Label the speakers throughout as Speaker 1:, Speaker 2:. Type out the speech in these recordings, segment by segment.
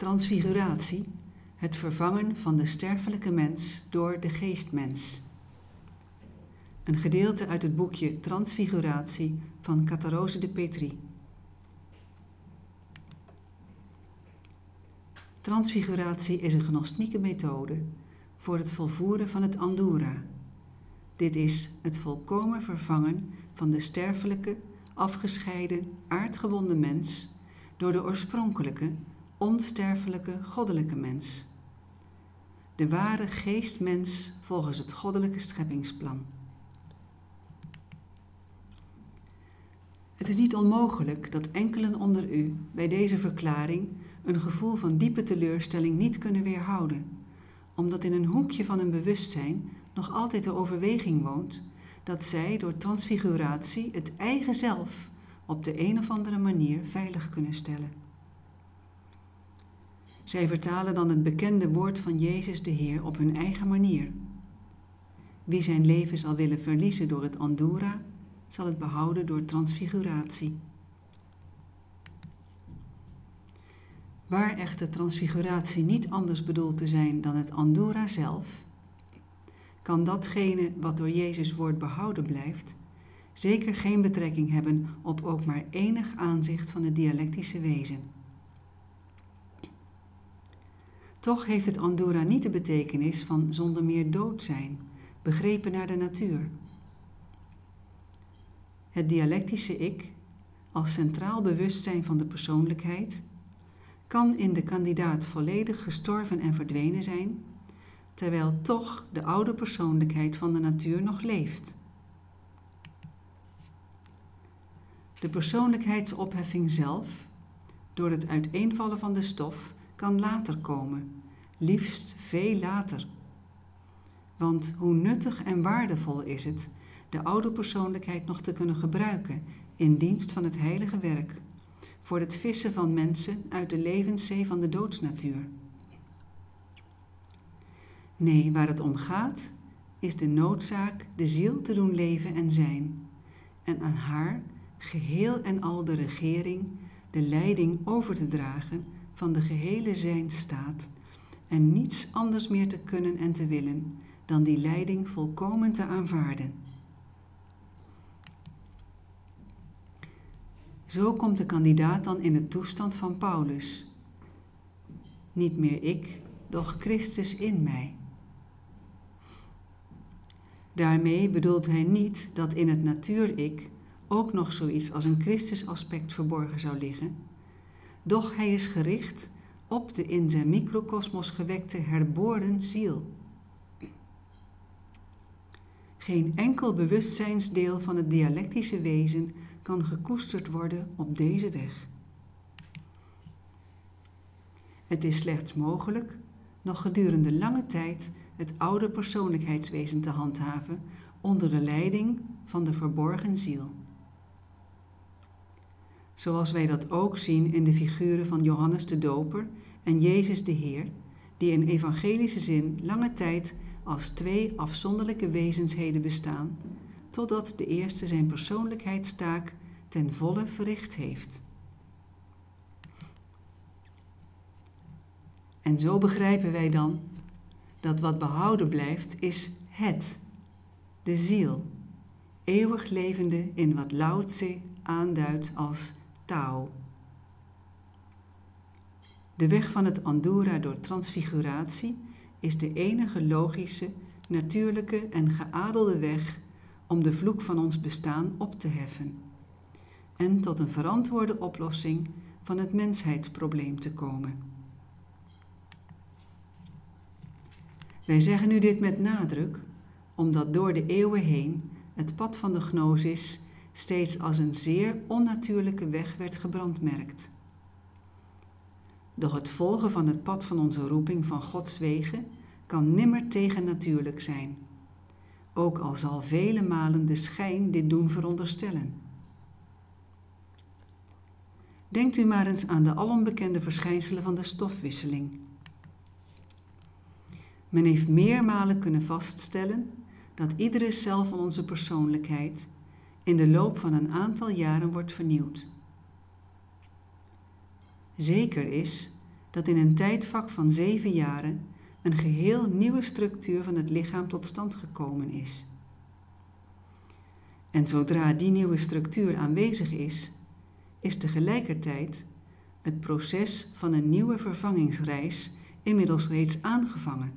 Speaker 1: Transfiguratie, het vervangen van de sterfelijke mens door de geestmens. Een gedeelte uit het boekje Transfiguratie van Catarose de Petri. Transfiguratie is een gnostieke methode voor het volvoeren van het Andura. Dit is het volkomen vervangen van de sterfelijke, afgescheiden, aardgebonden mens door de oorspronkelijke, onsterfelijke, goddelijke mens. De ware geestmens volgens het goddelijke scheppingsplan. Het is niet onmogelijk dat enkelen onder u bij deze verklaring een gevoel van diepe teleurstelling niet kunnen weerhouden, omdat in een hoekje van hun bewustzijn nog altijd de overweging woont dat zij door transfiguratie het eigen zelf op de een of andere manier veilig kunnen stellen. Zij vertalen dan het bekende woord van Jezus de Heer op hun eigen manier. Wie zijn leven zal willen verliezen door het Andura, zal het behouden door transfiguratie. Waar echter transfiguratie niet anders bedoeld te zijn dan het Andura zelf, kan datgene wat door Jezus woord behouden blijft, zeker geen betrekking hebben op ook maar enig aanzicht van het dialectische wezen. Toch heeft het Andura niet de betekenis van zonder meer dood zijn, begrepen naar de natuur. Het dialectische ik, als centraal bewustzijn van de persoonlijkheid, kan in de kandidaat volledig gestorven en verdwenen zijn, terwijl toch de oude persoonlijkheid van de natuur nog leeft. De persoonlijkheidsopheffing zelf, door het uiteenvallen van de stof, kan later komen, liefst veel later. Want hoe nuttig en waardevol is het de oude persoonlijkheid nog te kunnen gebruiken in dienst van het heilige werk, voor het vissen van mensen uit de levenszee van de doodsnatuur. Nee, waar het om gaat, is de noodzaak de ziel te doen leven en zijn, en aan haar geheel en al de regering, de leiding over te dragen van de gehele zijnstaat en niets anders meer te kunnen en te willen dan die leiding volkomen te aanvaarden. Zo komt de kandidaat dan in de toestand van Paulus. Niet meer ik, doch Christus in mij. Daarmee bedoelt hij niet dat in het natuur-ik ook nog zoiets als een Christus-aspect verborgen zou liggen, doch hij is gericht op de in zijn microcosmos gewekte herboren ziel. Geen enkel bewustzijnsdeel van het dialectische wezen kan gekoesterd worden op deze weg. Het is slechts mogelijk nog gedurende lange tijd het oude persoonlijkheidswezen te handhaven onder de leiding van de verborgen ziel. Zoals wij dat ook zien in de figuren van Johannes de Doper en Jezus de Heer, die in evangelische zin lange tijd als twee afzonderlijke wezensheden bestaan, totdat de eerste zijn persoonlijkheidstaak ten volle verricht heeft. En zo begrijpen wij dan dat wat behouden blijft is het, de ziel, eeuwig levende in wat Lao Tse aanduidt als Tao. De weg van het Andura door transfiguratie is de enige logische, natuurlijke en geadelde weg om de vloek van ons bestaan op te heffen en tot een verantwoorde oplossing van het mensheidsprobleem te komen. Wij zeggen u dit met nadruk, omdat door de eeuwen heen het pad van de gnosis steeds als een zeer onnatuurlijke weg werd gebrandmerkt. Doch het volgen van het pad van onze roeping van Gods wegen kan nimmer tegennatuurlijk zijn, ook al zal vele malen de schijn dit doen veronderstellen. Denkt u maar eens aan de alombekende verschijnselen van de stofwisseling. Men heeft meermalen kunnen vaststellen dat iedere cel van onze persoonlijkheid in de loop van een aantal jaren wordt vernieuwd. Zeker is dat in een tijdvak van zeven jaren een geheel nieuwe structuur van het lichaam tot stand gekomen is. En zodra die nieuwe structuur aanwezig is, is tegelijkertijd het proces van een nieuwe vervangingsreis inmiddels reeds aangevangen.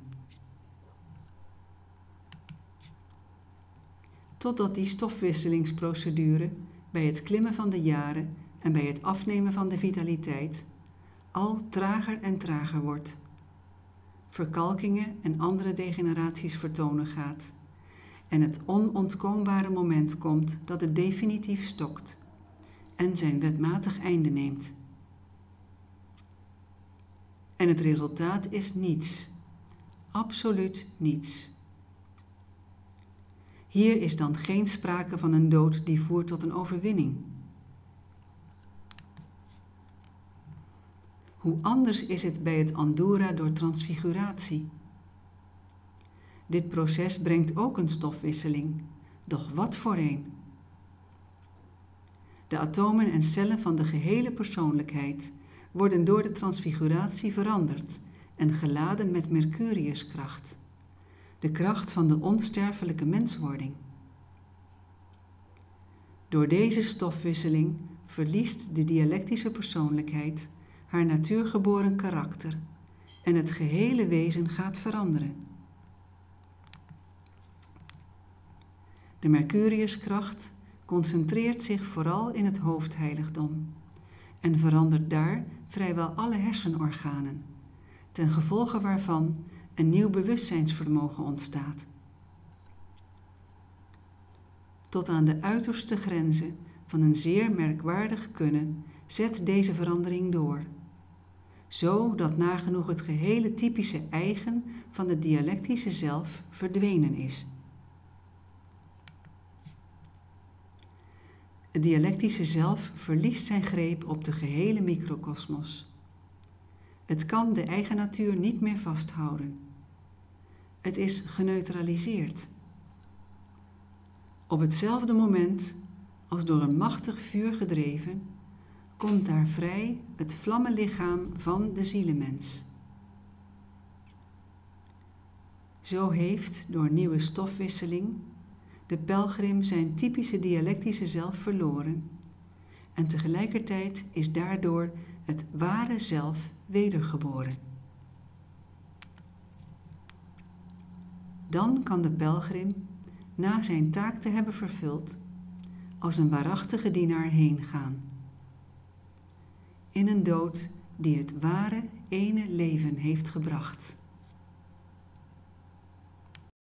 Speaker 1: Totdat die stofwisselingsprocedure bij het klimmen van de jaren en bij het afnemen van de vitaliteit al trager en trager wordt, verkalkingen en andere degeneraties vertonen gaat en het onontkoombare moment komt dat het definitief stokt en zijn wetmatig einde neemt. En het resultaat is niets, absoluut niets. Hier is dan geen sprake van een dood die voert tot een overwinning. Hoe anders is het bij het Andura door transfiguratie? Dit proces brengt ook een stofwisseling, doch wat voor een? De atomen en cellen van de gehele persoonlijkheid worden door de transfiguratie veranderd en geladen met Mercuriuskracht, de kracht van de onsterfelijke menswording. Door deze stofwisseling verliest de dialectische persoonlijkheid haar natuurgeboren karakter en het gehele wezen gaat veranderen. De Mercuriuskracht concentreert zich vooral in het hoofdheiligdom en verandert daar vrijwel alle hersenorganen, ten gevolge waarvan een nieuw bewustzijnsvermogen ontstaat. Tot aan de uiterste grenzen van een zeer merkwaardig kunnen zet deze verandering door, zo dat nagenoeg het gehele typische eigen van het dialectische zelf verdwenen is. Het dialectische zelf verliest zijn greep op de gehele microkosmos. Het kan de eigen natuur niet meer vasthouden. Het is geneutraliseerd. Op hetzelfde moment, als door een machtig vuur gedreven, komt daar vrij het vlammenlichaam van de zielemens. Zo heeft door nieuwe stofwisseling de pelgrim zijn typische dialectische zelf verloren en tegelijkertijd is daardoor het ware zelf wedergeboren. Dan kan de pelgrim, na zijn taak te hebben vervuld, als een waarachtige dienaar heen gaan. In een dood die het ware ene leven heeft gebracht.